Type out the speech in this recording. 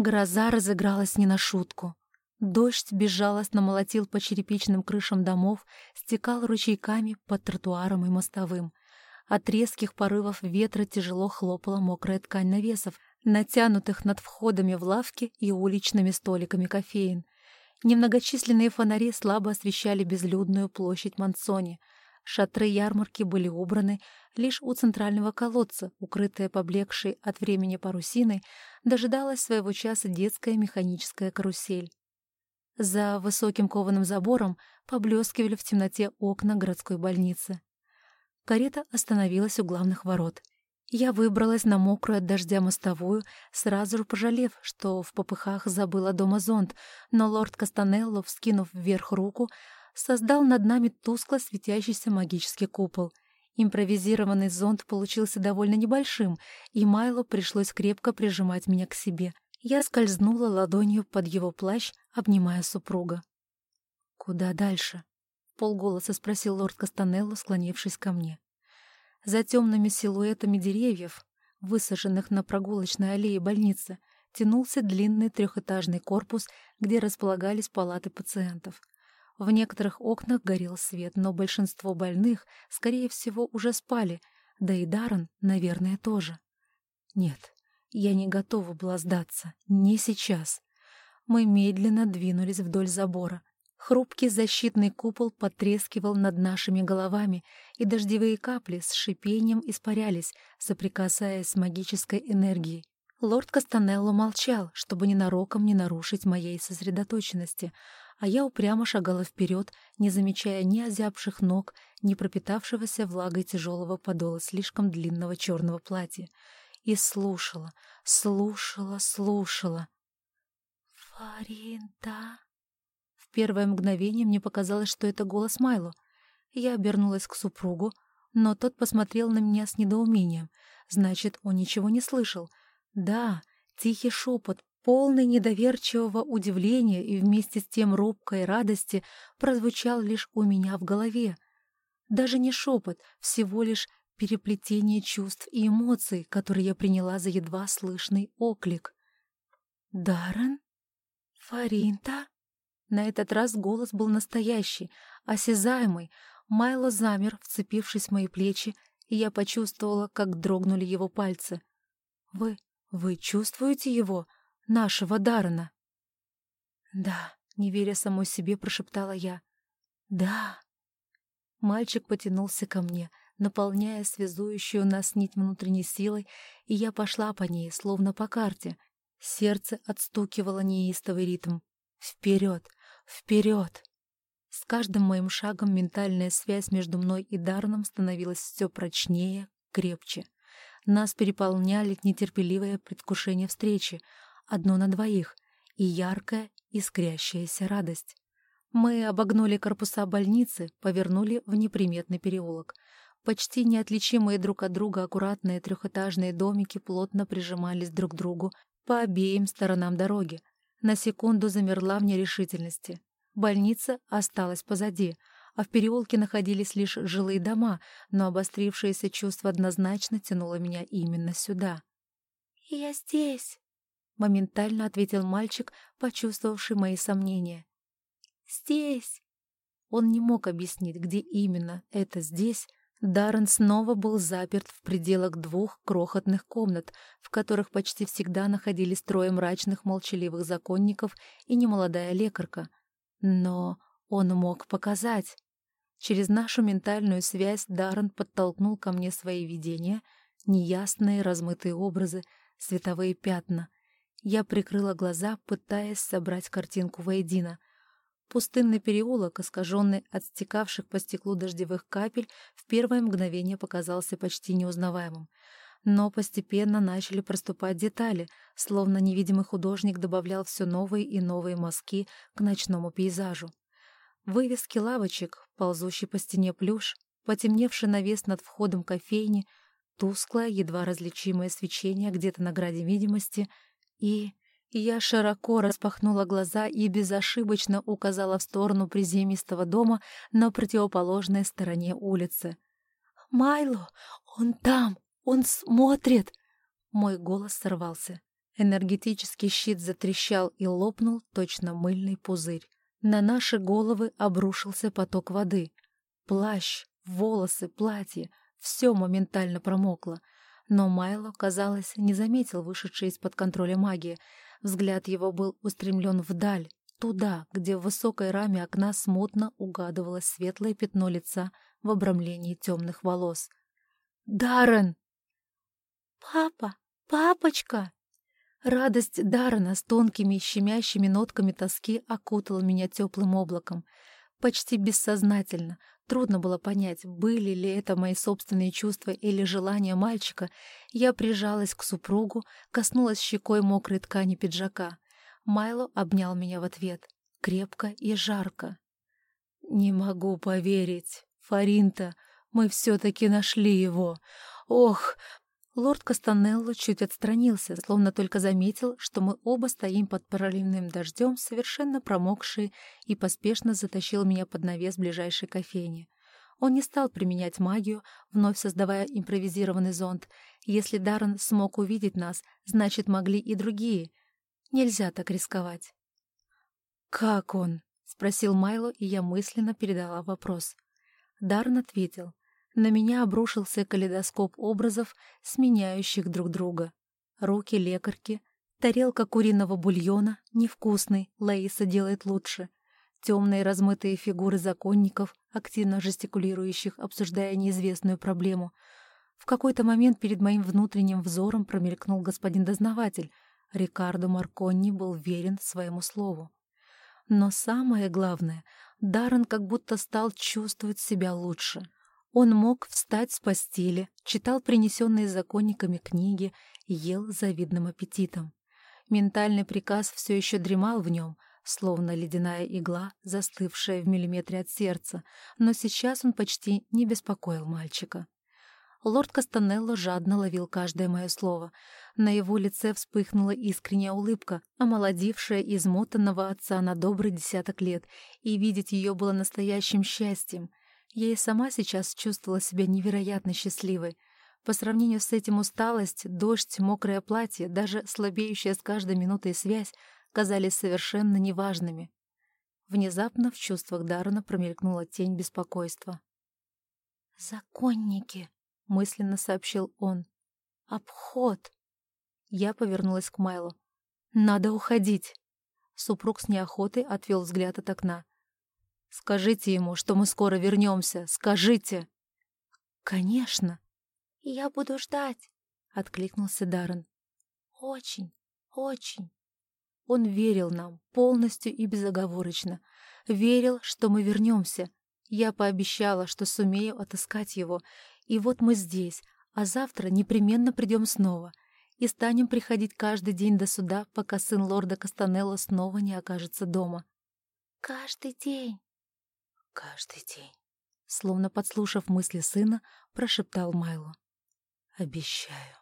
Гроза разыгралась не на шутку. Дождь безжалостно молотил по черепичным крышам домов, стекал ручейками под тротуаром и мостовым. От резких порывов ветра тяжело хлопала мокрая ткань навесов, натянутых над входами в лавки и уличными столиками кофеин. Немногочисленные фонари слабо освещали безлюдную площадь Мансони. Шатры ярмарки были убраны, лишь у центрального колодца, укрытая поблекшей от времени парусиной, дожидалась своего часа детская механическая карусель. За высоким кованым забором поблескивали в темноте окна городской больницы. Карета остановилась у главных ворот. Я выбралась на мокрую от дождя мостовую, сразу же пожалев, что в попыхах забыла дома зонт, но лорд Кастанелло, вскинув вверх руку, создал над нами тускло светящийся магический купол. Импровизированный зонт получился довольно небольшим, и Майло пришлось крепко прижимать меня к себе. Я скользнула ладонью под его плащ, обнимая супруга. «Куда дальше?» — полголоса спросил лорд Кастанелло, склонившись ко мне. За темными силуэтами деревьев, высаженных на прогулочной аллее больницы, тянулся длинный трехэтажный корпус, где располагались палаты пациентов. В некоторых окнах горел свет, но большинство больных, скорее всего, уже спали, да и Даррен, наверное, тоже. Нет, я не готова была сдаться, не сейчас. Мы медленно двинулись вдоль забора, Хрупкий защитный купол потрескивал над нашими головами, и дождевые капли с шипением испарялись, соприкасаясь с магической энергией. Лорд Кастанелло молчал, чтобы ненароком не нарушить моей сосредоточенности, а я упрямо шагала вперед, не замечая ни озябших ног, ни пропитавшегося влагой тяжелого подола слишком длинного черного платья. И слушала, слушала, слушала. «Фаринта!» первое мгновение мне показалось, что это голос Майло. Я обернулась к супругу, но тот посмотрел на меня с недоумением. Значит, он ничего не слышал. Да, тихий шепот, полный недоверчивого удивления и вместе с тем робкой радости прозвучал лишь у меня в голове. Даже не шепот, всего лишь переплетение чувств и эмоций, которые я приняла за едва слышный оклик. «Даррен? Фаринта?» На этот раз голос был настоящий, осязаемый. Майло замер, вцепившись в мои плечи, и я почувствовала, как дрогнули его пальцы. «Вы... вы чувствуете его? Нашего Даррена?» «Да», — не веря самой себе, прошептала я. «Да». Мальчик потянулся ко мне, наполняя связующую нас нить внутренней силой, и я пошла по ней, словно по карте. Сердце отстукивало неистовый ритм. Вперед, Вперед! С каждым моим шагом ментальная связь между мной и Дарном становилась все прочнее, крепче. Нас переполняли нетерпеливое предвкушение встречи, одно на двоих, и яркая, искрящаяся радость. Мы обогнули корпуса больницы, повернули в неприметный переулок. Почти неотличимые друг от друга аккуратные трехэтажные домики плотно прижимались друг к другу по обеим сторонам дороги, на секунду замерла в нерешительности. Больница осталась позади, а в переулке находились лишь жилые дома, но обострившееся чувство однозначно тянуло меня именно сюда. «Я здесь», — моментально ответил мальчик, почувствовавший мои сомнения. «Здесь». Он не мог объяснить, где именно это «здесь», Даррен снова был заперт в пределах двух крохотных комнат, в которых почти всегда находились трое мрачных молчаливых законников и немолодая лекарка. Но он мог показать. Через нашу ментальную связь Даррен подтолкнул ко мне свои видения, неясные размытые образы, световые пятна. Я прикрыла глаза, пытаясь собрать картинку воедино — Пустынный переулок, искаженный от стекавших по стеклу дождевых капель, в первое мгновение показался почти неузнаваемым. Но постепенно начали проступать детали, словно невидимый художник добавлял все новые и новые мазки к ночному пейзажу. Вывески лавочек, ползущий по стене плюш, потемневший навес над входом кофейни, тусклое, едва различимое свечение где-то на граде видимости и я широко распахнула глаза и безошибочно указала в сторону приземистого дома на противоположной стороне улицы. «Майло! Он там! Он смотрит!» Мой голос сорвался. Энергетический щит затрещал и лопнул точно мыльный пузырь. На наши головы обрушился поток воды. Плащ, волосы, платье — все моментально промокло. Но Майло, казалось, не заметил вышедшей из-под контроля магии. Взгляд его был устремлен вдаль, туда, где в высокой раме окна смутно угадывалось светлое пятно лица в обрамлении темных волос. «Даррен!» «Папа! Папочка!» Радость Даррена с тонкими щемящими нотками тоски окутала меня теплым облаком. Почти бессознательно. Трудно было понять, были ли это мои собственные чувства или желания мальчика. Я прижалась к супругу, коснулась щекой мокрой ткани пиджака. Майло обнял меня в ответ. Крепко и жарко. «Не могу поверить. Фаринта, мы все-таки нашли его. Ох, Лорд Кастанелло чуть отстранился, словно только заметил, что мы оба стоим под проливным дождем, совершенно промокшие, и поспешно затащил меня под навес ближайшей кофейни. Он не стал применять магию, вновь создавая импровизированный зонт. Если Даррен смог увидеть нас, значит, могли и другие. Нельзя так рисковать. «Как он?» — спросил Майло, и я мысленно передала вопрос. Даррен ответил. На меня обрушился калейдоскоп образов, сменяющих друг друга. Руки лекарки, тарелка куриного бульона, невкусный, Лаиса делает лучше. Темные размытые фигуры законников, активно жестикулирующих, обсуждая неизвестную проблему. В какой-то момент перед моим внутренним взором промелькнул господин дознаватель. Рикардо Марконни был верен своему слову. Но самое главное, Даррен как будто стал чувствовать себя лучше. Он мог встать с постели, читал принесенные законниками книги, ел завидным аппетитом. Ментальный приказ все еще дремал в нем, словно ледяная игла, застывшая в миллиметре от сердца, но сейчас он почти не беспокоил мальчика. Лорд Кастанелло жадно ловил каждое мое слово. На его лице вспыхнула искренняя улыбка, омолодившая измотанного отца на добрый десяток лет, и видеть ее было настоящим счастьем. Я и сама сейчас чувствовала себя невероятно счастливой. По сравнению с этим усталость, дождь, мокрое платье, даже слабеющая с каждой минутой связь казались совершенно неважными. Внезапно в чувствах Даррена промелькнула тень беспокойства. «Законники», — мысленно сообщил он. «Обход». Я повернулась к Майлу. «Надо уходить». Супруг с неохотой отвел взгляд от окна. Скажите ему, что мы скоро вернемся. Скажите!» «Конечно!» «Я буду ждать!» — откликнулся Даррен. «Очень, очень!» Он верил нам полностью и безоговорочно. Верил, что мы вернемся. Я пообещала, что сумею отыскать его. И вот мы здесь, а завтра непременно придем снова и станем приходить каждый день до суда, пока сын лорда Кастанелло снова не окажется дома. «Каждый день!» Каждый день. Словно подслушав мысли сына, прошептал Майло. «Обещаю».